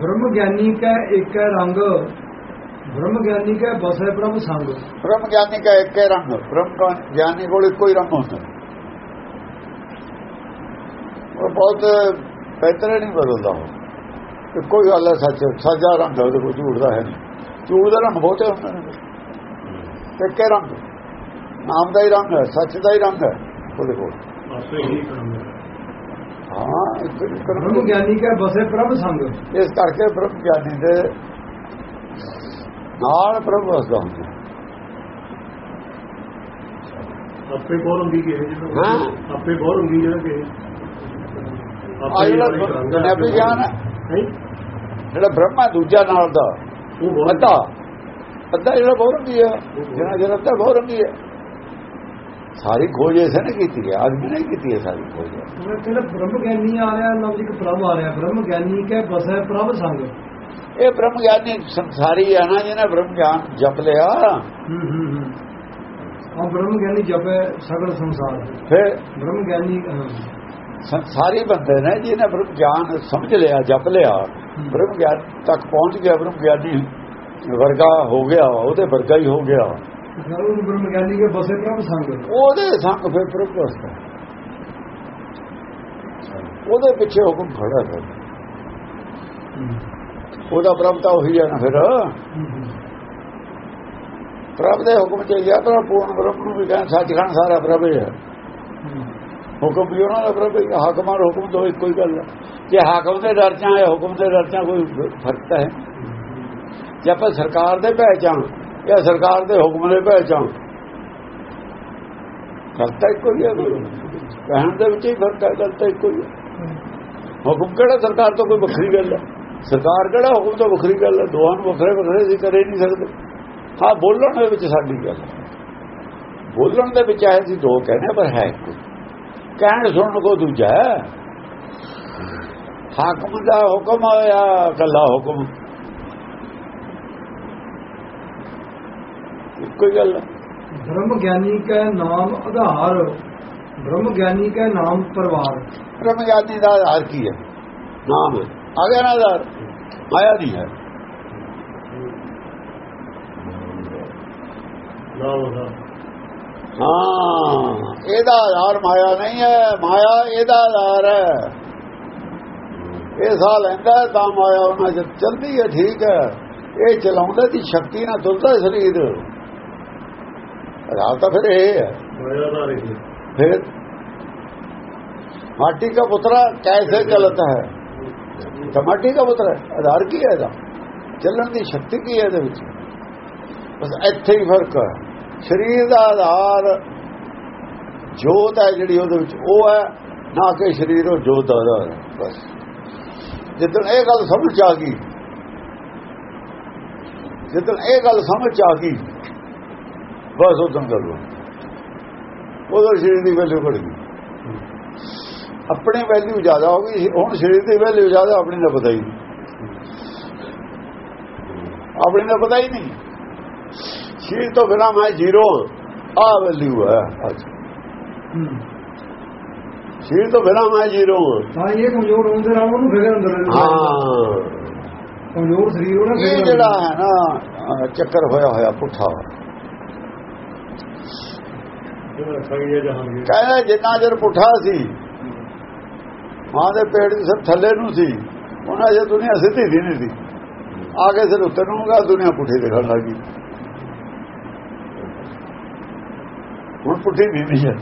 ਬ੍ਰਹਮ ਗਿਆਨੀ ਕੈ ਇੱਕ ਰੰਗ ਬ੍ਰਹਮ ਗਿਆਨੀ ਕੈ ਬਸੈ ਪ੍ਰਭ ਸੰਗ। ਬ੍ਰਹਮ ਗਿਆਨੀ ਦਾ ਇੱਕ ਰੰਗ ਬ੍ਰਹਮ ਗਿਆਨੀ ਕੋਲ ਇੱਕੋ ਹੀ ਰੰਗ ਹੁੰਦਾ। ਉਹ ਬਹੁਤ ਬਿਹਤਰ ਨਹੀਂ ਬਦਲਦਾ ਉਹ। ਇੱਕੋ ਹੀ ਗੱਲ ਹੈ ਸੱਚ ਸੱਜਾ ਰੰਗ ਉਹਦੇ ਕੋਈ ਝੂਠ ਦਾ ਹੈ ਨਹੀਂ। ਝੂਠ ਦਾ ਰੰਗ ਬਹੁਤੇ ਹੁੰਦੇ ਇੱਕ ਰੰਗ ਨਾਮ ਦਾ ਹੀ ਰੰਗ ਹੈ ਸੱਚ ਦਾ ਹੀ ਰੰਗ ਹੈ ਉਹਦੇ ਕੋਲ। ਹੀ ਬ੍ਰਹਮ ਗਿਆਨੀ ਕੈ ਬਸੈ ਪ੍ਰਭ ਸੰਗ। ਇਸ ਕਰਕੇ ਬ੍ਰਹਮ ਗਿਆਨੀ ਦੇ ਨਾਲ ਪ੍ਰਭੂ ਵਸਦਾ ਹੁੰਦਾ। ਆਪੇ ਬਹੁਤ ਹੁੰਦੀ ਕਿ ਜਿਹੜਾ ਹਾਂ। ਆਪੇ ਬਹੁਤ ਹੁੰਦੀ ਜਿਹੜਾ ਕਿ ਆ ਜਿਹੜਾ ਨੈਬੀ ਗਿਆਨ ਹੈ। ਹੈ ਜਿਹੜਾ ਬ੍ਰਹਮਾ ਦੂਜਾ ਨਾਲ ਦਾ। ਉਹ ਬਹੁਤ ਅੱਧਾ। ਅੱਧਾ ਜਿਹੜਾ ਬਹੁਰੰਗੀ ਹੈ ਜਿਹੜਾ ਜਿਹੜਾ ਅੱਧਾ ਬਹੁਰੰਗੀ ਹੈ ਸਾਰੀ ਖੋਜ ਇਸੇ ਨੇ ਕੀਤੀ ਹੈ ਆਦਮੀ ਨੇ ਕੀਤੀ ਹੈ ਸਾਰੀ ਖੋਜ। ਉਹ ਕਹਿੰਦਾ ਬ੍ਰਹਮ ਗਿਆਨੀ ਆ ਰਿਹਾ ਇੱਕ ਪ੍ਰਭ ਆ ਰਿਹਾ। ਬ੍ਰਹਮ ਗਿਆਨੀ ਕੈ ਬਸੈ ਪ੍ਰਭ ਸੰਗ। ਇਹ ਬ੍ਰਹਮ ਗਿਆਨੀ ਸੰਸਾਰੀ ਹੈ ਨਾ ਜਿਹਨੇ ਬ੍ਰਹਮ ਗਿਆਨ ਜਪ ਲਿਆ। ਹੂੰ ਹੂੰ ਹੂੰ। ਆ ਬ੍ਰਹਮ ਗਿਆਨੀ ਜਪੈ ਸਗਲ ਸੰਸਾਰ ਫਿਰ ਬ੍ਰਹਮ ਗਿਆਨੀ। ਸੰਸਾਰੀ ਬੰਦੇ ਨੇ ਜਿਹਨੇ ਬ੍ਰਹਮ ਗਿਆਨ ਸਮਝ ਲਿਆ ਜਪ ਲਿਆ ਬ੍ਰਹਮ ਗਿਆਨ ਤੱਕ ਪਹੁੰਚ ਗਿਆ ਬ੍ਰਹਮ ਗਿਆਨੀ ਵਰਗਾ ਹੋ ਗਿਆ ਉਹਦੇ ਵਰਗਾ ਹੀ ਹੋ ਗਿਆ। ਫਿਰ ਉਹ ਬ੍ਰਹਮ ਗਿਆਨੀ ਕੇ ਬਸੇ ਪ੍ਰਭ ਸੰਗ ਉਹਦੇ ਸੰਗ ਫਿਰ ਪ੍ਰਭੂ ਵਸਦਾ ਉਹਦੇ ਪਿੱਛੇ ਹੁਕਮ ਖੜਾ ਹੈ। ਉਹਦਾ ਪ੍ਰਭ ਤਾਂ ਉਹੀ ਹੈ ਨਾ ਫਿਰ। ਪ੍ਰਭ ਦੇ ਹੁਕਮ ਚ ਗਿਆ ਤਾਂ ਪੂਰਨ ਬ੍ਰਹਮ ਨੂੰ ਵੀ ਕਹਿੰਦਾ ਸੱਚਖੰਡ ਸਾਰਾ ਪ੍ਰਭ ਹੀ ਹੁਕਮ ਵੀ ਉਹਨਾਂ ਦਾ ਪ੍ਰਭ ਹੈ ਹਾਕਮਾਂ ਦਾ ਹੁਕਮ ਤੋਂ ਇੱਕੋ ਹੀ ਗੱਲ ਹੈ। ਜੇ ਹਾਕਮ ਦੇ ਡਰ ਚ ਹੈ ਹੁਕਮ ਦੇ ਡਰ ਚ ਕੋਈ ਫ਼ਰਕ ਤਾਂ ਹੈ। ਜੇ ਆਪਾਂ ਸਰਕਾਰ ਦੇ ਭੈ ਚ ਹਾਂ ਸਰਕਾਰ ਦੇ ਹੁਕਮ ਨੇ ਭੈ ਚ ਹਾਂ ਤਾਂ ਇੱਕੋ ਹੀ ਹੈ ਕਹਿਣ ਦੇ ਵਿੱਚ ਹੀ ਫ਼ਰਕ ਹੈ, ਗੱਲ ਇੱਕੋ ਹੀ ਹੈ ਹੁਕਮ ਕਿਹੜਾ ਸਰਕਾਰ ਤੋਂ ਕੋਈ ਵੱਖਰੀ ਗੱਲ ਹੈ ਸਰਕਾਰ ਕਿਹੜਾ ਹੁਕਮ ਤੋਂ ਵੱਖਰੀ ਗੱਲ ਹੈ ਦੋਹਾਂ ਨੂੰ ਵੱਖਰੇ ਵੱਖਰੇ ਅਸੀਂ ਕਰੇ ਨਹੀਂ ਸਕਦੇ। ਹਾਂ, ਬੋਲਣ ਦੇ ਵਿੱਚ ਸਾਡੀ ਗੱਲ ਬੋਲਣ ਦੇ ਵਿੱਚ ਆਏ ਸੀ, ਦੋ ਕਹਿੰਦੇ ਪਰ ਹੈ ਇੱਕੋ ਕਹਿਣ ਸੁਣਨ ਕੋ ਦੂਜਾ ਹਾਕਮ ਦਾ ਹੁਕਮ ਆਇਆ ਕੱਲਾ ਹੁਕਮ? ਹੀ ਗੱਲ ਬ੍ਰਹਮ ਗਿਆਨੀ ਕੈ ਨਾਮ ਆਧਾਰ ਬ੍ਰਹਮ ਗਿਆਨੀ ਕੈ ਨਾਮ ਪਰਵਾਰ। ਬ੍ਰਹਮ ਗਿਆਨੀ ਦਾ ਆਧਾਰ ਕੀ ਹੈ? ਨਾਮ ਹੈ। ਆ ਗਿਆ ਨਾ ਆਧਾਰ। ਮਾਇਆ ਨਹੀਂ ਹੈ। ਹਾਂ। ਇਹਦਾ ਆਧਾਰ ਮਾਇਆ ਨਹੀਂ ਹੈ। ਮਾਇਆ ਇਹਦਾ ਆਧਾਰ ਹੈ। ਇਹ ਸਾਹ ਲੈਂਦਾ ਹੈ ਤਾਂ ਮਾਇਆ ਉਹਨਾਂ ਚ ਚਲਦੀ ਹੈ ਠੀਕ ਹੈ। ਇਹ ਚਲਾਉਂਦਾ ਦੀ ਸ਼ਕਤੀ ਨਾਲ ਤੁਰਦਾ ਹੈ ਸਰੀਰ। ਆਧਾਰ ਤਾਂ ਫਿਰ ਇਹ ਹੈ। ਫਿਰ ਮਾਟੀ ਦਾ ਪੁੱਤਰਾ ਕੈਸੇ ਚਲਤ ਹੈ? ਤਾਂ ਮਾਟੀ ਦਾ ਪੁੱਤਰਾ ਆਧਾਰ ਕੀ ਹੈ ਇਹਦਾ? ਚੱਲਣ ਦੀ ਸ਼ਕਤੀ ਕੀ ਹੈ ਇਹਦੇ ਵਿੱਚ? ਬਸ ਇੱਥੇ ਹੀ ਫ਼ਰਕ ਹੈ। ਸਰੀਰ ਦਾ ਆਧਾਰ ਜੋਤ ਹੈ ਜਿਹੜੀ ਉਹਦੇ ਵਿੱਚ ਉਹ ਹੈ ਨਾ ਕਿ ਸਰੀਰ ਉਹ ਜੋਤ ਦਾ ਆਧਾਰ ਹੈ। ਬਸ। ਜਦੋਂ ਇਹ ਗੱਲ ਸਮਝ ਆ ਗਈ ਜਦੋਂ ਇਹ ਗੱਲ ਸਮਝ ਆ ਗਈ ਬਸ ਉਦੋਂ ਗੱਲ ਹੋਈ ਉਦੋਂ ਸਰੀਰ ਦੀ ਵੈਲਿਊ ਘਟ ਗਈ। ਆਪਣੇ ਵੈਲਿਊ ਜ਼ਿਆਦਾ ਹੋ ਗਈ ਹੁਣ ਸਰੀਰ ਦੀ ਵੈਲਿਊ ਜ਼ਿਆਦਾ ਆਪਣੀ ਦਾ ਪਤਾ ਹੀ ਨਹੀਂ। ਆਪਣੀ ਦਾ ਪਤਾ ਹੀ ਨਹੀਂ। ਸਰੀਰ ਤੋਂ ਬਿਨਾ ਮੈਂ ਜ਼ੀਰੋ ਆ ਵੈਲਿਊ ਹੈ ਅੱਜ। ਸਰੀਰ ਤੋਂ ਬਿਨਾ ਮੈਂ ਜ਼ੀਰੋ ਤਾਂ ਇਹ ਕਮਜ਼ੋਰ ਹੋਣ ਦੇ ਨਾਲ ਉਹਨੂੰ ਫਿਕਰ ਅੰਦਰ ਹਾਂ। ਕਮਜ਼ੋਰ ਸਰੀਰ ਉਹਦਾ ਜਿਹੜਾ ਹੈ ਨਾ ਚੱਕਰ ਹੋਇਆ ਹੋਇਆ ਪੁੱਠਾ। ਕਹਿੰਦਾ ਜਿੰਨਾ ਚਿਰ ਪੁੱਠਾ ਸੀ, ਮਾਂ ਦੇ ਪੇਟ ਦੀ ਸਭ ਥੱਲੇ ਨੂੰ ਸੀ, ਉਹਨਾਂ ਜੇ ਦੁਨੀਆ ਸਿੱਧੀ ਦੀ ਨਹੀਂ ਸੀ। ਆ ਕੇ ਸਿਰ ਉੱਤੇ ਨੂੰ ਦੁਨੀਆ ਪੁੱਠੀ ਦਿਖਣ ਲੱਗੀ ਹੁਣ ਪੁੱਠੀ ਨਹੀਂ ਨਹੀਂ ਹੈ।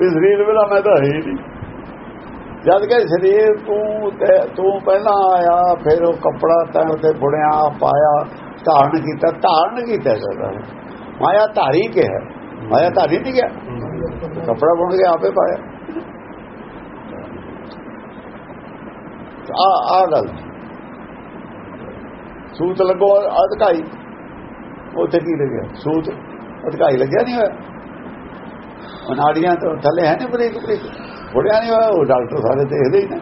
ਇਸ ਸਰੀਰ ਵੇਲਾ ਮੈਂ ਤਾਂ ਹੈ ਨਹੀਂ। ਜਦ ਕਿ ਸਰੀਰ ਤੂੰ ਤੂੰ ਪਹਿਲਾਂ ਆਇਆ, ਫਿਰ ਉਹ ਕੱਪੜਾ ਤੈਂ ਉੱਤੇ ਬੁਣਿਆ, ਪਾਇਆ, ਧਾਰਨ ਕੀਤਾ ਧਾਰਨ ਕੀਤਾ ਜਾਂਦਾ ਮਾਇਆ ਧਾਰੀ ਕੇ ਹੈ। ਮਾਇਆ ਤਾਂ ਨਹੀਂ ਗਿਆ। ਕਪੜਾ ਬੁਣ ਕੇ ਆਪੇ ਪਾਇਆ। ਆ ਆ ਗੱਲ। ਸੂਤ ਲੱਗੋ, ਅਧਕਾਈ। ਉੱਥੇ ਕੀ ਲੱਗਿਆ? ਸੂਤ ਅਧਕਾਈ ਲੱਗਿਆ ਨਹੀਂ ਹੋਇਆ। ਅਨਾੜੀਆਂ ਨਾੜੀਆਂ ਤੋਂ ਥੱਲੇ ਹੈ ਨਹੀਂ ਬਰੀਕ ਬਰੀਕ। ਬੁੜਿਆ ਨਹੀਂ ਹੋਇਆ, ਉਹ ਡਾਕਟਰ ਸਾਰੇ ਦੇਖਦੇ ਹੀ ਨੇ।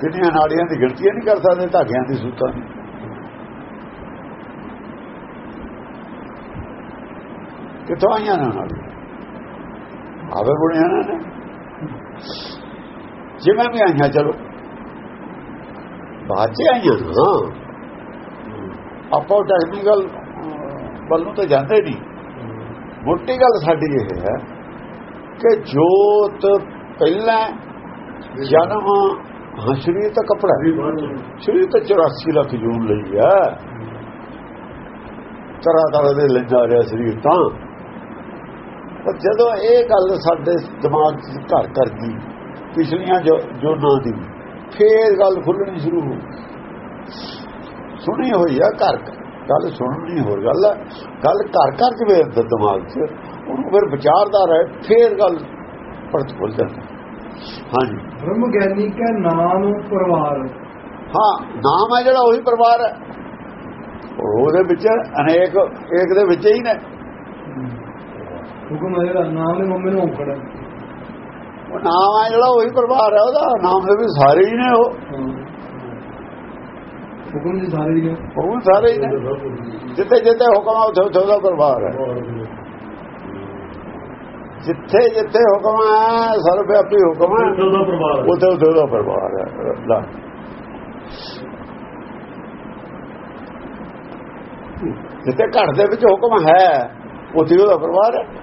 ਕਿੰਨੀਆਂ ਨਾੜੀਆਂ ਦੀ ਗਿਣਤੀਆਂ ਨਹੀਂ ਕਰ ਸਕਦੇ, ਧਾਗਿਆਂ ਦੀ ਸੂਤਾਂ ਦੀ। ਕਿੱਥੋਂ ਆਈਆਂ ਨੇ ਨਾੜੀਆਂ ਆਵੇ ਬੁਣਿਆ ਨੇ ਜਿਵੇਂ ਵੀ ਆਈਆਂ, ਚਲੋ। ਬਾਅਦ ਚ ਆਈਆਂ ਨਾ ਆਪਾਂ ਟੈਕਨੀਕਲ ਵੱਲ ਤਾਂ ਜਾਂਦੇ ਨਹੀਂ। ਮੋਟੀ ਗੱਲ ਸਾਡੀ ਇਹ ਹੈ ਕਿ ਜੋਤ ਪਹਿਲਾਂ ਜਨਮ, ਹਾਂ, ਸਰੀਰ ਤਾਂ ਕਪੜਾ ਵੀ ਸਰੀਰ ਤਾਂ 84 ਲੱਖ ਜੂਨ ਲਈ ਹੈ। ਤਰ੍ਹਾਂ ਤਰ੍ਹਾਂ ਦੇ ਲੈਂਦਾ ਰਿਹਾ ਸਰੀਰ ਤਾਂ। ਪਰ ਜਦੋਂ ਇਹ ਗੱਲ ਸਾਡੇ ਦਿਮਾਗ 'ਚ ਘਰ ਕਰ ਗਈ ਪਿਛਲੀਆਂ ਜੋ ਜੋਨਾਂ ਦੀ ਫੇਰ ਗੱਲ ਖੁੱਲਣੀ ਸ਼ੁਰੂ ਹੋ। ਸੁਣੀ ਹੋਈ ਆ ਘਰ ਗੱਲ ਸੁਣਨੀ ਹੋਰ ਗੱਲ ਹੈ ਗੱਲ ਘਰ ਘਰ ਚ ਦਿਮਾਗ 'ਚ ਉਹਨੂੰ ਫਿਰ ਵਿਚਾਰਦਾ ਰਹੇ ਫੇਰ ਗੱਲ ਪਰਤ ਖੁੱਲ ਜਾਂਦੀ। ਹਾਂਜੀ। ਬ੍ਰਹਮ ਗਿਆਨੀ ਕਾ ਨਾਮ ਪਰਿਵਾਰ। ਹਾਂ ਨਾਮ ਹੈ ਜਿਹੜਾ ਉਹੀ ਪਰਿਵਾਰ ਹੈ। ਉਹਦੇ ਵਿੱਚ ਅਨੇਕ ਏਕ ਦੇ ਵਿੱਚ ਹੀ ਨੇ। ਹੁਕਮ ਹੈ ਜਿਹੜਾ ਨਾਮ ਦੇ ਮੰਮੇ ਨੂੰ ਔਂਕੜ ਹੈ ਉਹ ਨਾਮ ਹੈ ਜਿਹੜਾ ਉਹੀ ਪਰਿਵਾਰ ਹੈ ਉਹਦਾ ਨਾਮ ਦੇ ਵੀ ਸਾਰੇ ਹੀ ਨੇ ਉਹ। ਹੁਕਮ ਜੀ ਸਾਰੇ ਜੀ ਨੇ। ਉਹ ਵੀ ਸਾਰੇ ਹੀ ਨੇ ਜਿੱਥੇ ਜਿੱਥੇ ਹੁਕਮ ਆ ਉੱਥੇ ਉੱਥੇ ਉਹਦਾ ਪਰਿਵਾਰ ਹੈ ਜਿੱਥੇ ਜਿੱਥੇ ਹੁਕਮ ਹੈ ਸਰਵ ਹੁਕਮ ਹੈ ਹੈ। ਉੱਥੇ ਉੱਥੇ ਉਹਦਾ ਪਰਿਵਾਰ ਹੈ ਲੈ। ਜਿੱਥੇ ਘਰ ਦੇ ਵਿੱਚ ਹੁਕਮ ਹੈ ਉੱਥੇ ਉਹਦਾ ਪਰਿਵਾਰ ਹੈ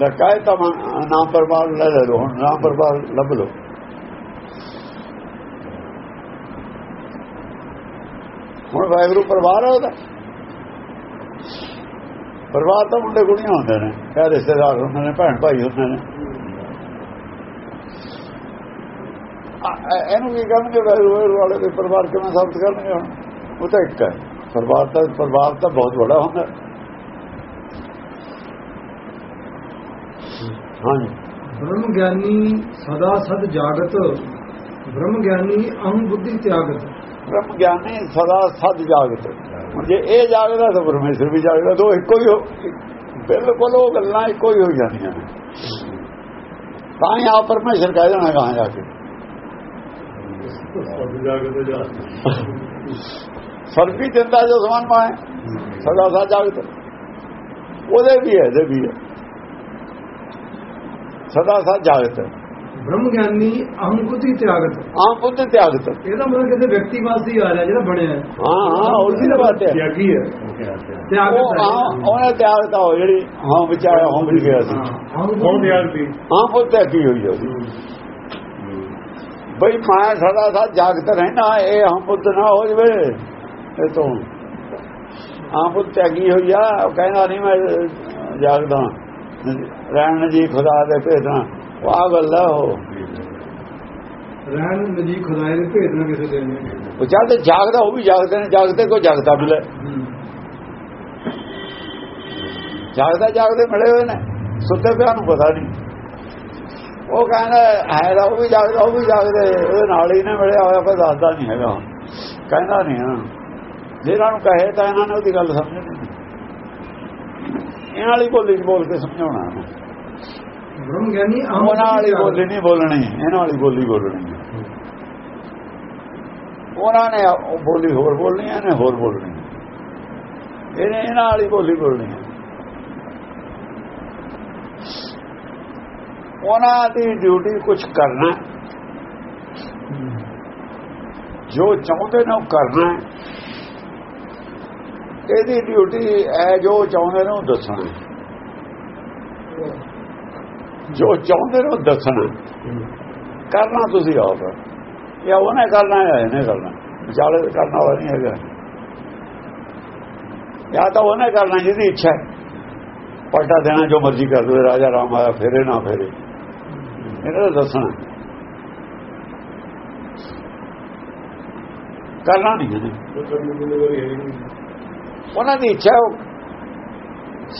ਗੰਗਾ ਕੇ ਤਾਂ ਨਾਮ ਪਰਿਵਾਰ ਲੈ ਲੈ ਲਓ ਹੁਣ, ਨਾਮ ਪਰਿਵਾਰ ਲੱਭ ਲਓ ਹੁਣ ਵਾਹਿਗੁਰੂ ਪਰਿਵਾਰ ਹੈ ਉਹਦਾ ਪਰਿਵਾਰ ਤਾਂ ਮੁੰਡੇ ਕੁੜੀਆਂ ਹੁੰਦੇ ਨੇ ਕਹੇ ਰਿਸ਼ਤੇਦਾਰ ਹੁੰਦੇ ਨੇ ਭੈਣ ਭਾਈ ਹੁੰਦੇ ਨੇ। ਇਹਨੂੰ ਕੀ ਕਰਨਗੇ ਵਾਹਿਗੁਰੂ ਵਾਲੇ ਦੇ ਪਰਿਵਾਰ ਕਿਵੇਂ ਸਾਬਤ ਕਰਨਗੇ ਹੁਣ ਉਹ ਤਾਂ ਇੱਕ ਹੈ ਪਰਿਵਾਰ ਤਾਂ ਪਰਿਵਾਰ ਤਾਂ ਬਹੁਤ ਵੱਡਾ ਹੁੰਦਾ। ਹੈ। ਹਾਂਜੀ। ਬ੍ਰਹਮ ਗਿਆਨੀ ਸਦਾ ਸਦ ਜਾਗਤ ਬ੍ਰਹਮ ਗਿਆਨੀ ਅਹੰ ਬੁੱਧੀ ਤਿਆਗਤ। ਬ੍ਰਹਮ ਗਿਆਨੀ ਸਦਾ ਸਦ ਜਾਗਤ। ਜੇ ਇਹ ਜਾਗਦਾ ਤਾਂ ਪਰਮੇਸ਼ਰ ਵੀ ਜਾਗਦਾ ਦੋ ਇੱਕੋ ਹੀ ਹੋ ਬਿਲਕੁਲ ਉਹ ਗੱਲਾਂ ਇੱਕੋ ਹੀ ਹੋ ਜਾਂਦੀਆਂ ਨੇ। ਤਾਂ ਹੀ ਆ ਪਰਮੇਸ਼ਰ ਕਹਿ ਦੇਣਾ ਕਹਾਂ ਜਾ ਕੇ। ਸਰਬੀ ਚਿੰਤਾ ਜੋ ਸਮਾਨ ਪਾਏ ਸਦਾ ਸਦ ਜਾਗਤ। ਉਹਦੇ ਵੀ ਹੈ ਇਹਦੇ ਵੀ ਹੈ। ਸਦਾ ਸਦ ਜਾਗਤ ਬ੍ਰਹਮ ਗਿਆਨੀ ਅਹੰ ਬੁੱਧੀ ਤਿਆਗਤ। ਆਮ ਬੁੱਧ ਤਿਆਗਤ। ਇਹਦਾ ਮਤਲਬ ਕਿਸੇ ਵਿਅਕਤੀ ਵਾਸਤੇ ਹੀ ਆ ਰਿਹਾ ਜਿਹੜਾ ਬਣਿਆ ਹੈ। ਹਾਂ ਹਾਂ ਉਹਦੀ ਤਾਂ ਬਾਤ ਹੈ। ਤਿਆਗੀ ਹੈ। ਤਿਆਗਤ ਉਹ ਹੈ। ਹਾਂ ਉਹਨੇ ਤਿਆਗਤਾ ਹੋ ਜਿਹੜੀ ਹਾਂ ਵਿਚਾਇਆ ਹਾਂ ਮਿਲ ਗਿਆ ਸੀ। ਹਾਂ, ਅਹੰ ਕੌਣ ਬੁੱਧੀ- ਤਿਆਗ। ਦੀ ਹਾਂ ਪੁੱਤ ਹੋਈ ਉਹਦੀ। ਬਈ ਮੈਂ ਸਦਾ ਸਦਾ ਜਾਗਤ ਰਹਿਣਾ ਇਹ ਹਮ ਬੁੱਧ ਨਾ ਹੋ ਜਵੇ। ਇਹ ਤੋਂ। ਹਾਂ ਪੁੱਤ ਤਿਆਗੀ ਹੋਈ ਆ ਕਹਿੰਦਾ ਨਹੀਂ ਮੈਂ ਜਾਗਦਾ। ਰਹਿਣ ਜੀ ਖੁਦਾ ਦੇ ਭੇਜਣਾ ਆ ਗੱਲ ਉਹ। ਰਹਿਣ ਨਜੀ ਖੁਦਾਏ ਦੇ ਭੇਦ ਨਾ ਕਿਸੇ ਦੇ ਨੇ ਉਹ ਜਦ ਜਾਗਦਾ ਉਹ ਵੀ ਜਾਗਦੇ ਨੇ। ਜਾਗਦੇ ਕੋਈ ਜਾਗਦਾ ਮਿਲੇ। ਜਾਗਦਾ ਜਾਗਦੇ ਮਿਲੇ ਹੋਏ ਨੇ। ਸੁੱਤੇ ਪਿਆ ਨੂੰ ਪਤਾ ਨਹੀਂ। ਉਹ ਕਹਿੰਦਾ ਹੈ ਉਹ ਵੀ ਜਾਗਦਾ ਉਹ ਵੀ ਜਾਗਦੇ। ਉਹਦੇ ਨਾਲ ਹੀ ਨੇ ਮਿਲਿਆ ਹੋਇਆ ਪਰ ਦੱਸਦਾ ਨਹੀਂ ਹੈਗਾ। ਕਹਿੰਦਾ ਨਹੀਂ ਹਾਂ। ਜਿਹਨਾਂ ਨੂੰ ਕਹੇ ਤਾਂ ਇਹਨਾਂ ਨੇ ਉਹਦੀ ਗੱਲ ਸਮਝਣੀ। ਨਹੀਂ ਇਹਨਾਂ ਵਾਲੀ ਬੋਲੀ 'ਚ ਬੋਲ ਕੇ ਸਮਝਾਉਣਾ। ਬ੍ਰਹਮ ਗਿਆਨੀ ਉਹਨਾਂ ਵਾਲੀ ਬੋਲੀ ਨਹੀਂ ਬੋਲਣੀ ਇਹਨਾਂ ਵਾਲੀ ਬੋਲੀ ਬੋਲਣੀ। ਉਹਨਾਂ ਨੇ ਉਹ ਬੋਲੀ ਹੋਰ ਬੋਲਣੀ ਹੈ ਇਹਨੇ ਹੋਰ ਬੋਲਣੀ। ਇਹਨੇ ਇਹਨਾਂ ਵਾਲੀ ਬੋਲੀ ਬੋਲਣੀ ਹੈ ਉਹਨਾਂ ਦੀ ਡਿਊਟੀ ਕੁਝ ਕਰਨਾ। ਜੋ ਚਾਹੁੰਦੇ ਨੇ ਉਹ ਕਰਨਾ। ਇਹਦੀ ਡਿਊਟੀ ਹੈ ਜੋ ਚਾਹੁੰਦੇ ਨੇ ਉਹ ਦੱਸਣਾ। ਜੋ ਚਾਹੁੰਦੇ ਨੇ ਉਹ ਦੱਸਣਾ। ਕਰਨਾ ਤੁਸੀਂ ਆਪ। ਹੈ। ਜਾਂ ਉਹਨੇ ਕਰਨਾ ਹੈ ਇਹਨੇ ਕਰਨਾ। ਵਿਚਾਲੇ ਕਰਨ ਵਾਲਾ ਨਹੀਂ ਹੈਗਾ। ਜਾਂ ਤਾਂ ਉਹਨੇ ਕਰਨਾ ਜਿਹਦੀ ਇੱਛਾ ਹੈ। ਪਲਟਾ ਦੇਣਾ ਜੋ ਮਰਜ਼ੀ ਕਰ ਦੇ ਰਾਜਾ ਰਾਮ ਆਇਆ, ਫੇਰੇ ਨਾ ਫੇਰੇ। ਇਹਨੇ ਦਾ ਦੱਸਣਾ ਕਰਨਾ ਨਹੀਂ ਇਹਨੇ ਉਹਨਾਂ ਦੀ ਇੱਛਾ ਹੈ,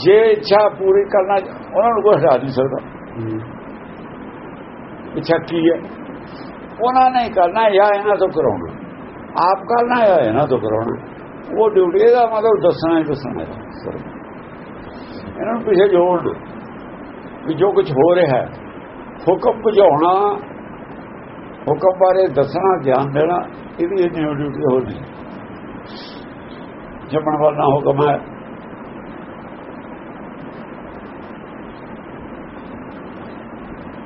ਜੇ ਇੱਛਾ ਪੂਰੀ ਕਰਨਾ ਉਹਨਾਂ ਨੂੰ ਕੋਈ ਹਟਾ ਨਹੀਂ ਸਕਦਾ। ਇੱਛਾ ਕੀ ਹੈ? ਉਹਨਾਂ ਨੇ ਕਰਨਾ ਜਾਂ ਇਹਨਾਂ ਤੋਂ ਕਰਾਉਣਾ। ਆਪ ਕਰਨਾ ਜਾਂ ਇਹਨਾਂ ਤੋਂ ਕਰਾਉਣਾ। ਉਹ ਡਿਊਟੀ ਇਹਦਾ ਮਤਲਬ ਦੱਸਣਾ ਹੀ ਦੱਸਣਾ ਹੈ। ਇਹਨਾਂ ਨੂੰ ਪਿੱਛੇ ਜੋੜ ਦਿਓ। ਵੀ ਜੋ ਕੁਝ ਹੋ ਰਿਹਾ ਹੈ ਹੁਕਮ ਭਜਾਉਣਾ ਹੁਕਮ ਬਾਰੇ ਦੱਸਣਾ ਗਿਆਨ ਦੇਣਾ ਇਹਦੀ ਇਹ ਡਿਊਟੀ ਹੋਰ ਨਹੀਂ। ਜਪਣ ਵਾਲਾ ਹੁਕਮ ਹੈ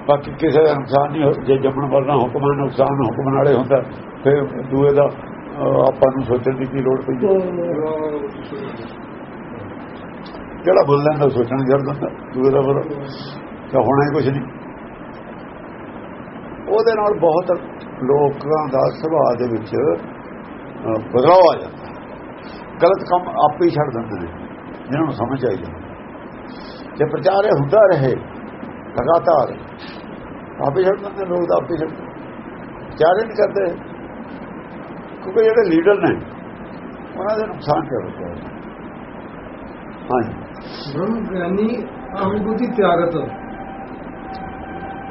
ਬਾਕੀ ਕਿਸੇ ਦਾ ਨੁਕਸਾਨ ਨਹੀਂ ਜੇ ਜੰਮਣ ਵਾਲਾ ਹੁਕਮ ਹੈ ਨੁਕਸਾਨ ਹੁਕਮ ਨਾਲੇ ਹੁੰਦਾ ਫਿਰ ਦੂਏ ਦਾ ਆਪਾਂ ਨੂੰ ਸੋਚਣ ਦੀ ਕੀ ਲੋੜ ਪਈ? ਜਿਹੜਾ ਬੋਲ ਲੈਂਦਾ ਸੋਚਣ ਜਰ ਦਿੰਦਾ ਦੂਏ ਦਾ ਬਰ ਤਾਂ ਹੋਣਾ ਹੀ ਕੁਝ ਨਹੀਂ। ਉਹਦੇ ਨਾਲ ਬਹੁਤ ਲੋਕਾਂ ਦਾ ਸੁਭਾਅ ਦੇ ਵਿੱਚ ਬਦਲਾਅ ਆ ਜਾਂਦਾ। ਗਲਤ ਕੰਮ ਆਪੇ ਹੀ ਛੱਡ ਦਿੰਦੇ ਨੇ ਜਿਹਨਾਂ ਨੂੰ ਸਮਝ ਆਈ ਜਾਂਦੀ। ਜੇ ਪ੍ਰਚਾਰ ਇਹ ਹੁੰਦਾ ਰਹੇ ਲਗਾਤਾਰ ਆਪੇ ਛੱਡ ਦਿੰਦੇ ਲੋਕ ਤਾਂ ਆਪੇ ਛੱਡ ਪ੍ਰਚਾਰ ਹੀ ਨਹੀਂ ਕਰਦੇ। ਕਿਉਂਕਿ ਜਿਹੜੇ ਲੀਡਰ ਨੇ ਉਹਨਾਂ ਦੇ ਨੁਕਸਾਨ ਕਰਦੇ ਹੈ ਹਾਂਜੀ। ਬ੍ਰਹਮ ਗਿਆਨੀ ਅਹੰਬੁੱਧੀ ਤਿਆਗਤ।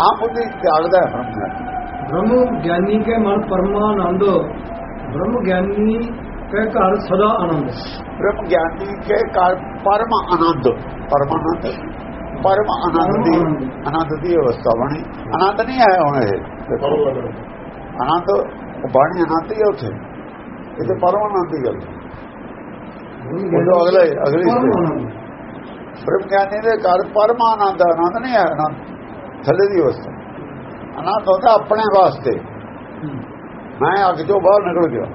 ਆਪ ਉਹਦੀ ਤਿਆਗਦਾ ਹੈ ਬ੍ਰਹਮ ਗਿਆਨੀ ਕੇ ਮਨ ਪਰਮਾਨੰਦ। ਬ੍ਰਹਮ ਗਿਆਨੀ ਕੇ ਘਰ ਸਦਾ ਆਨੰਦ ਬ੍ਰਹਮ ਗਿਆਨੀ ਕੇ ਘਰ ਪਰਮ ਆਨੰਦ ਪਰਮਾਨੰਦ ਪਰਮ ਆਨੰਦ ਦੀ ਆਨੰਦ। ਦੀ ਅਵਸਥਾ ਬਣੀ। ਆਨੰਦ ਨਹੀਂ ਆਇਆ ਹੁਣ ਇਹ। ਆਨੰਦ ਬਾਣੀ ਆਨੰਦ ਹੀ ਉੱਥੇ। ਇਹ ਤੇ ਪਰਮ ਆਨੰਦ ਦੀ ਗੱਲ ਹੈ। ਉਹ ਅਗਲੇ ਅਗਲੀ ਬ੍ਰਹਮ ਗਿਆਨੀ ਦੇ ਘਰ ਪਰਮ ਆਨੰਦ ਆਨੰਦ ਨਹੀਂ ਹੈ ਆਨੰਦ ਥੱਲੇ ਦੀ ਅਵਸਥਾ। ਆਨੰਦ ਹੁੰਦਾ ਆਪਣੇ ਵਾਸਤੇ। ਮੈਂ ਅੱਗ ਚੋਂ ਬਾਹਰ ਨਿਕਲ ਗਿਆ।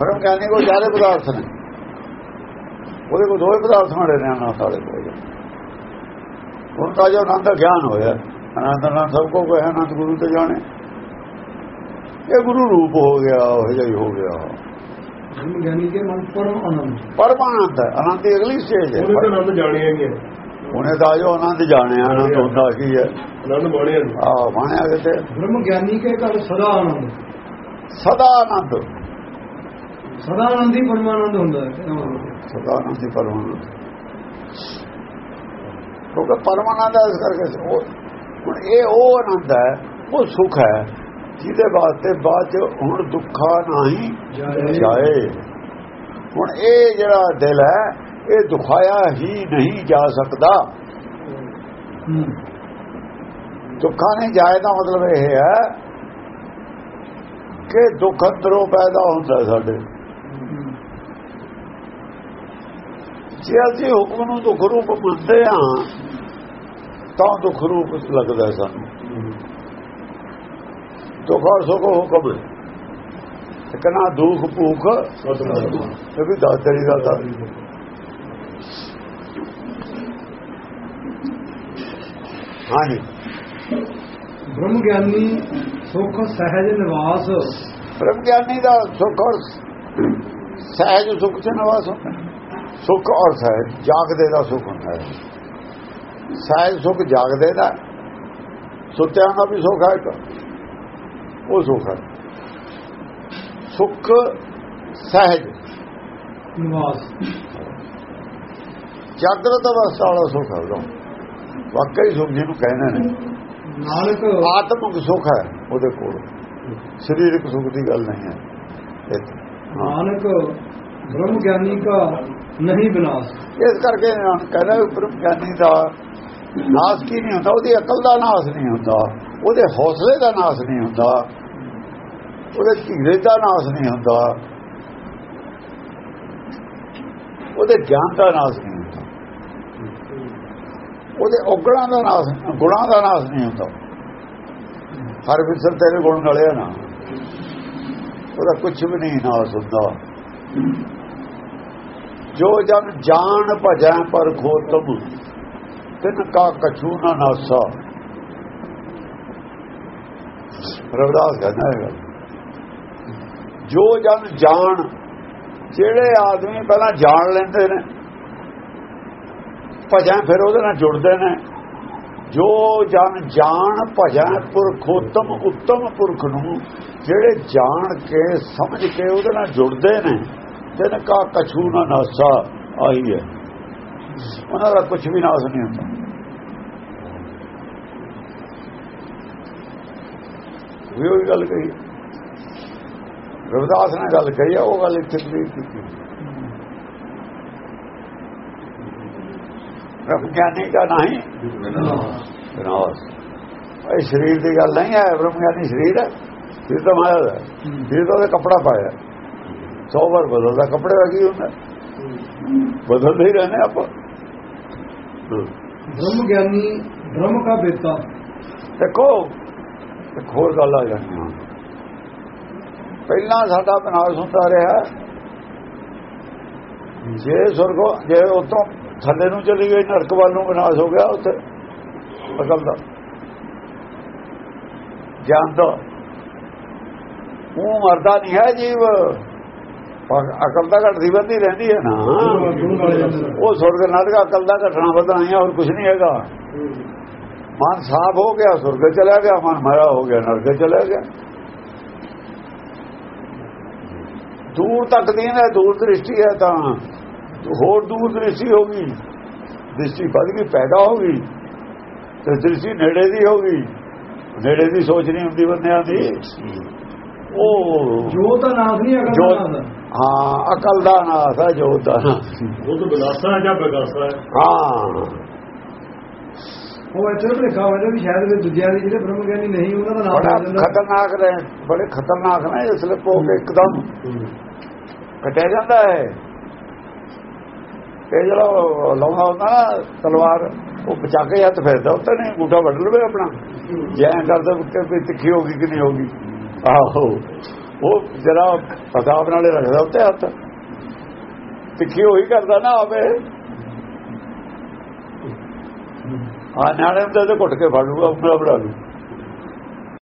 ਬ੍ਰਹਮ ਗਿਆਨੀ ਕੋਲ ਚਾਰੇ ਪਦਾਰਥ ਨੇ। ਉਹਦੇ ਕੋਲ ਦੋਏ ਪਦਾਰਥ ਮੜੇ ਨੇ ਆਨੰਦ ਸਾਰੇ ਕੋਲ। ਹੁਣ ਤਾਂ ਜੋ ਆਨੰਦ ਦਾ ਗਿਆਨ ਹੋਇਆ ਆਨੰਦ ਨਾਲ ਸਭ ਕੋ ਕੋਈ ਆਨੰਦ ਗੁਰੂ ਤੇ ਜਾਣੇ। ਇਹ ਗੁਰੂ ਰੂਪ ਹੋ ਗਿਆ ਉਹ ਜਿਹਾ ਹੀ ਹੋ ਗਿਆ। ਬ੍ਰਹਮ ਗਿਆਨੀ ਕੇ ਮਨ ਪਰਮ ਆਨੰਦ ਪਰਮਾਨੰਦ ਹੈ ਆਨੰਦ ਦੀ ਅਗਲੀ ਸਟੇਜ ਉਹਨੇ ਤਾਂ ਹੈ ਆਨੰਦ ਜਾਣਿਆ ਨਹੀਂ ਹੈ। ਉਹਨੇ ਤਾਂ ਜੋ ਆਨੰਦ ਜਾਣਿਆ ਆਨੰਦ ਹੁੰਦਾ ਕੀ ਹੈ। ਆਨੰਦ ਬਾਣਿਆ ਆ ਬਾਣਿਆ ਕਿਤੇ। ਬ੍ਰਹਮ ਗਿਆਨੀ ਕੇ ਘਰ ਸਦਾ ਆਨੰਦ। ਸਦਾ ਆਨੰਦ ਸਦਾ ਆਨੰਦ ਹੀ ਪਰਮਾਨੰਦ ਹੁੰਦਾ ਹੈ। ਸਦਾ ਆਨੰਦ ਹੀ ਪਰਮਾਨੰਦ। ਕਿਉਂਕਿ ਪਰਮਾਨੰਦ ਇਸ ਕਰਕੇ ਉਹ ਹੁਣ ਇਹ ਉਹ ਆਨੰਦ ਹੈ ਉਹ ਸੁਖ ਹੈ ਜਿਹਦੇ ਵਾਸਤੇ ਬਾਅਦ ਚ ਹੁਣ ਦੁੱਖਾ ਨਹੀਂ ਜਾਏ। ਹੁਣ ਇਹ ਜਿਹੜਾ ਦਿਲ ਹੈ ਇਹ ਦੁਖਾਇਆ ਹੀ ਨਹੀਂ ਜਾ ਸਕਦਾ। ਦੁੱਖਾਂ ਨਹੀਂ ਜਾਏ ਦਾ ਮਤਲਬ ਇਹ ਹੈ ਕਿ ਦੁੱਖ ਅੰਦਰੋਂ ਪੈਦਾ ਹੁੰਦਾ ਸਾਡੇ। ਜੇ ਅਸੀਂ ਹੁਕਮ ਨੂੰ ਦੁੱਖ ਰੂਪ ਮੰਨਦੇ ਹਾਂ, ਤਾਂ ਦੁੱਖ ਰੂਪ ਲੱਗਦਾ ਸਾਨੂੰ। ਦੁੱਖ ਔਰ ਸੁੱਖ ਹੁਕਮ ਹੈ। ਇੱਕ ਨਾ ਦੁੱਖ, ਭੂਖ, ਇਹ ਵੀ ਦਾਤਰੀ ਦਾ ਤਾਂ ਹਾਂਜੀ। ਬ੍ਰਹਮ ਗਿਆਨੀ ਸੁਖ ਸਹਿਜ ਨਿਵਾਸ। ਬ੍ਰਹਮ ਗਿਆਨੀ ਦਾ ਸੁੱਖ ਔਰ ਸਹਿਜ ਸੁੱਖ ਚ ਨਿਵਾਸ ਹੁੰਦਾ। ਸੁੱਖ ਔਰ ਸਹਿਜ ਜਾਗਦੇ ਦਾ ਸੁੱਖ ਹੁੰਦਾ ਹੈ। ਸਹਿਜ ਸੁੱਖ ਜਾਗਦੇ ਦਾ ਸੁੱਤਿਆਂ ਦਾ ਵੀ ਸੁੱਖ ਹੈ ਉਹ ਸੁੱਖ ਹੈ। ਸੁੱਖ ਸਹਿਜ। ਨਿਵਾਸ। ਜਾਗਰਤ ਅਵਸਥਾ ਵਾਲਾ ਸੁੱਖ ਹੈ ਵਾਕਈ ਸੁੱਖ ਜਿਹਨੂੰ ਕਹਿੰਦੇ ਨੇ। ਨਾਨਕ ਆਤਮਿਕ ਸੁੱਖ ਹੈ ਉਹਦੇ ਕੋਲ। ਸਰੀਰਕ ਸੁੱਖ ਦੀ ਗੱਲ ਨਹੀਂ ਹੈ। ਨਾਨਕ ਬ੍ਰਹਮ ਗਿਆਨੀ ਕਾ ਨਹੀਂ ਵਿਨਾਸ਼। ਇਸ ਕਰਕੇ ਨਾਨਕ ਕਹਿੰਦਾ ਬ੍ਰਹਮ ਗਿਆਨੀ ਦਾ ਨਾਸ ਕੀ ਨਹੀਂ ਹੁੰਦਾ ਉਹਦੀ ਅਕਲ ਦਾ ਨਾਸ ਨਹੀਂ ਹੁੰਦਾ ਉਹਦੇ ਹੌਸਲੇ ਦਾ ਨਾਸ ਨਹੀਂ ਹੁੰਦਾ ਉਹਦੇ ਧੀਰੇ ਦਾ ਨਾਸ ਨਹੀਂ ਹੁੰਦਾ ਉਹਦੇ ਗਿਆਨ ਦਾ ਨਾਸ ਨਹੀਂ ਉਹਦੇ ਔਗਣਾਂ ਦਾ ਨਾਸ ਗੁਣਾਂ ਦਾ ਨਾਸ ਨਹੀਂ ਹੁੰਦਾ। ਹਰ ਵਿਸਰ ਤੇਰੇ ਗੁਣ ਗਲਿਆ ਨਾ। ਉਹਦਾ ਕੁਝ ਵੀ ਨਹੀਂ ਨਾਸ ਹੁੰਦਾ। ਜੋ ਜਨ ਜਾਣ ਭਜੈ ਪਰ ਖੋਤਮ, ਤਿਨ ਕਾ ਕਛੂ ਨਾ ਨਾਸਾ। ਰਵਿਦਾਸ ਕਹਿੰਦਾ ਹੈ ਜੋ ਜਨ ਜਾਣ, ਜਿਹੜੇ ਆਦਮੀ ਪਹਿਲਾਂ ਜਾਣ ਲੈਂਦੇ ਨੇ ਭਜੈ ਫਿਰ ਉਹਦੇ ਨਾਲ ਜੁੜਦੇ ਨੇ। ਜੋ ਜਨ ਜਾਣ ਭਜੈ ਪੁਰਖੋਤਮ ਉੱਤਮ ਪੁਰਖ ਨੂੰ, ਜਿਹੜੇ ਜਾਣ ਕੇ, ਸਮਝ ਕੇ ਉਹਦੇ ਨਾਲ ਜੁੜਦੇ ਨੇ, ਤਿਨ ਕਾ ਕਛੂ ਨਾ ਨਾਸਾ ਆਈ ਹੈ। ਉਹਨਾਂ ਦਾ ਕੁਝ ਵੀ ਨਾਸ ਨਹੀਂ ਹੁੰਦਾ। ਵੀ ਉਹ ਗੱਲ ਕਹੀ। ਰਵਿਦਾਸ ਨੇ ਗੱਲ ਕਹੀ ਆ, ਉਹ ਗੱਲ ਇੱਥੇ ਵੀ ਕੀਤੀ। ਰੱਬ ਗਿਆਨੀ ਦਾ ਨਹੀਂ ਵਿਨਾਸ਼ ਇਹ ਸਰੀਰ ਦੀ ਗੱਲ ਨਹੀਂ ਹੈ ਬ੍ਰਹਮ ਗਿਆਨੀ ਸਰੀਰ ਹੈ। ਇਹ ਤਾਂ ਮਾਇਆ ਦਾ ਹੈ। ਇਹ ਤਾਂ ਉਹਦੇ ਕੱਪੜਾ ਪਾਇਆ ਸੌ ਵਾਰ ਬਦਲਦਾ ਕੱਪੜੇ ਦਾ ਕੀ ਹੁੰਦਾ? ਬਦਲਦੇ ਹੀ ਰਹਿੰਦੇ ਆਪਾਂ। ਬ੍ਰਹਮ ਗਿਆਨੀ ਬ੍ਰਹਮ ਕਾ ਬੇਤਾ ਦੇਖੋ ਇੱਕ ਹੋਰ ਗੱਲ ਆ ਜਾਂਦੀ ਹੁਣ ਪਹਿਲਾਂ ਸਾਡਾ ਵਿਨਾਸ਼ ਹੁੰਦਾ ਰਿਹਾ। ਜੇ ਸੁਰਗੋ ਜੇ ਉਤੋਂ ਥੱਲੇ ਨੂੰ ਚਲੀ ਗਈ ਨਰਕ ਵੱਲ ਨੂੰ ਵਿਨਾਸ਼ ਹੋ ਗਿਆ ਉੱਥੇ। ਅਕਲ ਦਾ। ਗਿਆਨ ਦਾ। ਉਹ ਮਰਦਾ ਨਹੀਂ ਹੈ ਜੀਵ। ਪਰ ਅਕਲ ਦਾ ਘਟਦੀ ਵੱਧਦੀ ਰਹਿੰਦੀ ਹੈ। ਨਾ ਨੇ। ਉਹ ਸੁਰਗ ਨਰਕ ਅਕਲ ਦਾ ਘਟਣਾ ਵਧਣਾ ਹੀ ਹੋਰ ਕੁਝ ਨਹੀਂ ਹੈਗਾ। ਮਨ ਸਾਫ਼ ਹੋ ਗਿਆ ਸੁਰਗ ਚਲਾ ਗਿਆ ਮਨ ਮਾਇਆ ਹੋ ਗਿਆ ਨਰਕ ਚਲਾ ਗਿਆ। ਦੂਰ ਤੱਕ ਦੀ ਹੈ ਦੂਰ ਦ੍ਰਿਸ਼ਟੀ ਹੈ ਤਾਂ। ਹੋਰ ਦੂਰ ਦ੍ਰਿਸ਼ਟੀ ਹੋ ਗਈ। ਦ੍ਰਿਸ਼ਟੀ ਵੱਧ ਗਈ ਪੈਦਾ ਹੋ ਗਈ। ਤੇ ਦ੍ਰਿਸ਼ਟੀ ਨੇੜੇ ਦੀ ਹੋ ਗਈ। ਨੇੜੇ ਦੀ ਸੋਚ ਨਹੀਂ ਹੁੰਦੀ ਬੰਦਿਆਂ ਦੀ। ਉਹ ਜੋਤ ਦਾ ਨਾਮ ਨਹੀਂ ਅਗਲ ਜੋ ਦਾ ਨਾਮ। ਹਾਂ ਅਕਲ ਦਾ ਨਾਸ ਹੈ ਜੋਤ ਦਾ। ਉਹ ਤਾਂ ਬਿਲਾਸਾ ਹੈ ਜਾਂ ਬਗਾਸਾ ਹੈ? ਹਾਂ। ਉਹ ਇੱਥੇ ਲਿਖਾ ਹੋਇਆ ਵੀ ਸ਼ਾਇਦ ਵੀ ਦੂਜਿਆਂ ਦੇ ਜਿਹੜੇ ਬ੍ਰਹਮ ਗਿਆਨੀ ਨਹੀਂ ਉਹਨਾਂ ਦਾ ਨਾਮ ਬੜਾ ਖਤਰਨਾਕ ਰਹੇ ਬੜੇ ਖਤਰਨਾਕ ਨੇ ਇਸ ਲਈ ਪੋ ਕੇ ਇੱਕਦਮ। ਕਟਿਆ ਜਾਂਦਾ ਹੈ। ਇਹ ਜਿਹੜਾ ਉਹ ਹੁੰਦਾ ਨਾ ਤਲਵਾਰ, ਉਹ ਬਚਾ ਕੇ ਹੱਥ ਫੇਰਦਾ, ਉੱਤੇ ਨਹੀਂ ਗੂਠਾ ਵੱਢ ਲਵੇ ਆਪਣਾ। ਜੈ ਕਰਦਾ ਕਿ ਵੀ ਤਿੱਖੀ ਹੋਗੀ ਕਿ ਨਹੀਂ ਹੋਗੀ ਆਹੋ। ਉਹ ਜਰਾ ਪਤਾਬ ਨਾਲੇ ਰੱਖਦਾ ਉੱਤੇ ਹੱਥ। ਤਿੱਖੀ ਹੋਈ ਕਰਦਾ ਨਾ ਆਵੇ। ਆ ਨਾਲੇ ਹੁੰਦੇ ਘੁੱਟ ਕੇ ਫੜ ਲੂਗਾ ਉਂਗਲਾ ਬਣਾ ਲੂ